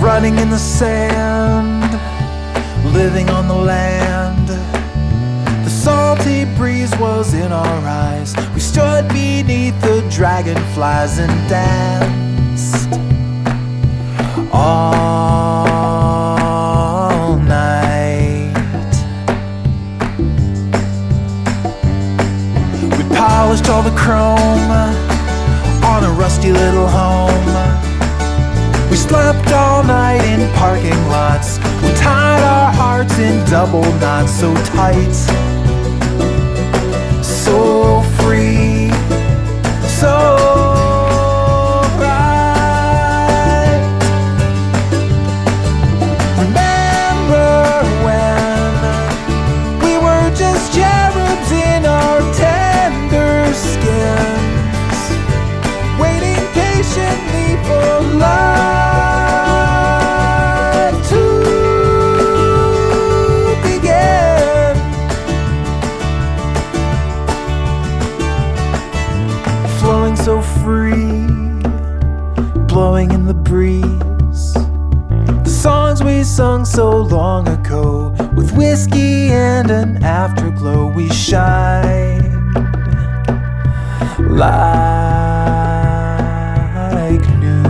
running in the sand, living on the land. The salty breeze was in our eyes. We stood beneath the dragonflies and danced all night. We polished all the chrome on a rusty little home. We slept all night in parking lots. We tied our hearts in double knots so tight. breeze. The songs we sung so long ago, with whiskey and an afterglow, we shine like new.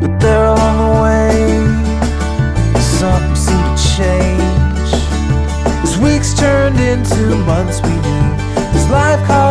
But there along the way, something seemed to change. As weeks turned into months, we knew this life called.